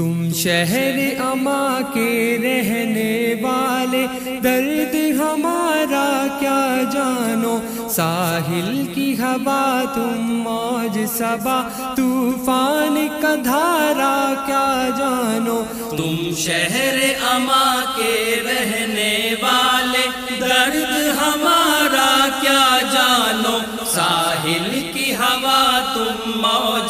تم شہر اما کے رہنے والے، درد ہمارا کیا جانو؟ ساحل کی ہوا تم موج سبا طوفان کا دھارا کیا جانو؟ تم شہر اما کے رہنے والے، درد ہمارا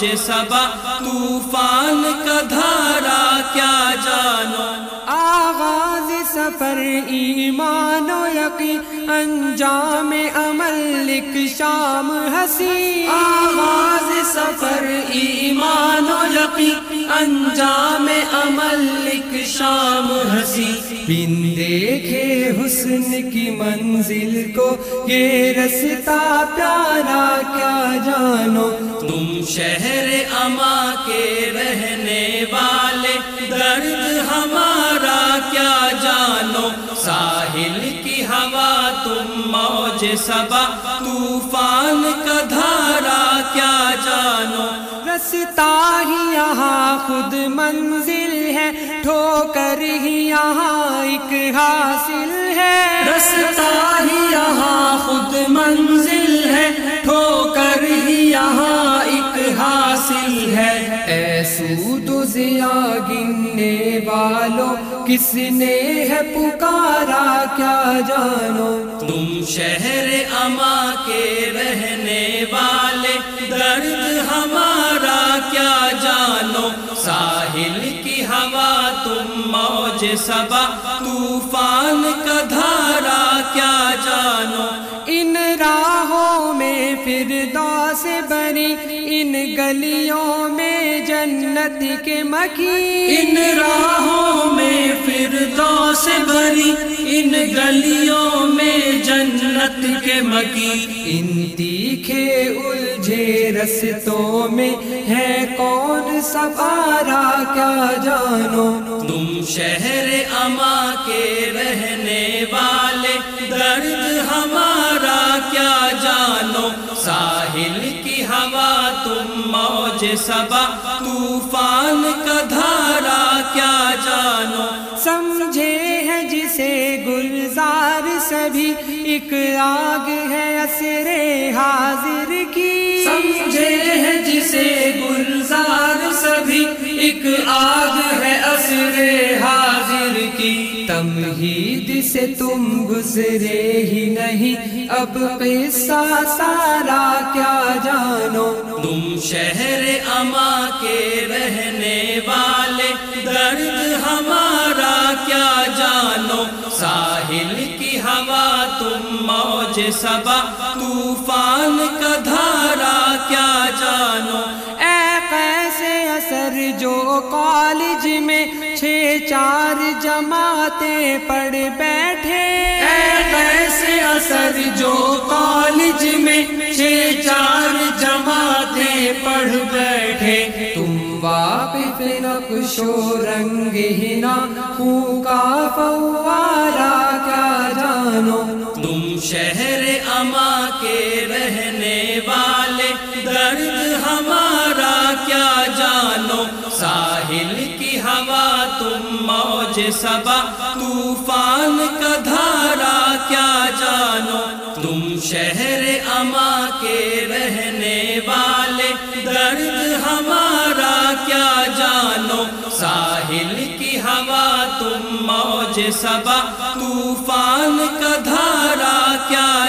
موج سبا طوفان کا دھارا کیا جانو؟ آغاز سفر ایمان و یقی انجام عمل لکھ شام ہنسی آغاز سفر ایمان و یقی انجام عمل لکھ شام ہنسی بن دیکھے حسن کی منزل کو یہ رستا پیارا کیا جانو؟ تم شہر اما کے رہنے والے درد ہمارا کیا جانو؟ ساحل کی ہوا تم موج سبا طوفان کا دھارا کیا جانو؟ رستا ہی یہاں خود منزل ہے ٹھوکر ہی یہاں ایک حاصل ہے۔ رستا ہی یہاں خود منزل حاصل ہے۔ ایسو تو ضیا گننے والوں کس نے ہے پکارا؟ کیا جانو؟ تم شہر اما کے رہنے والے، درد ہمارا کیا جانو؟ ساحل کی ہوا تم موج سبا طوفان کا دھارا، کیا جانو؟ پھر سے بری ان گلیوں میں جنت کے مکی ان راہوں میں پھر سے بری ان گلیوں میں جنت کے مکی ان تیکھے الجھے رستوں میں ہے کون سوارا کیا جانو۔ تم شہر اما کے رہنے والے درد ہمارا موج سبا طوفان کا دھارا کیا جانو؟ سمجھے ہے جسے گلزار سبھی ایک آگ ہے اثر حاضر کی۔ سمجھے ہے جسے گلزار سبھی ایک آگ ہے اثر حاضر کی۔ تمہید سے تم گزرے ہی نہیں اب قصہ سارا کیا جانو؟ تم شہر درد ہمارا کیا جانو؟ ساحل کی ہوا تم موج سبا طوفان کا دھارا کیا جانو؟ اے کیسے اثر جو کالج میں چھ چار جماعتیں پڑھ بیٹھے۔ اے کیسے اثر جو کالج میں چھ چار جماعتیں پڑھ بیٹھے۔ واقف نقش و رنگ ہنا خوں کا فوارا کیا جانو تم شہر اما کے رہنے والے درد ہمارا کیا جانو ساحل کی ہوا تم موج سبا طوفان کا دھارا کیا جانو تم شہر اما کے رہنے والے درد ہمارا موج سبا طوفان کا دھارا کیا